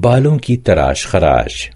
بالوں کی تراش خراش۔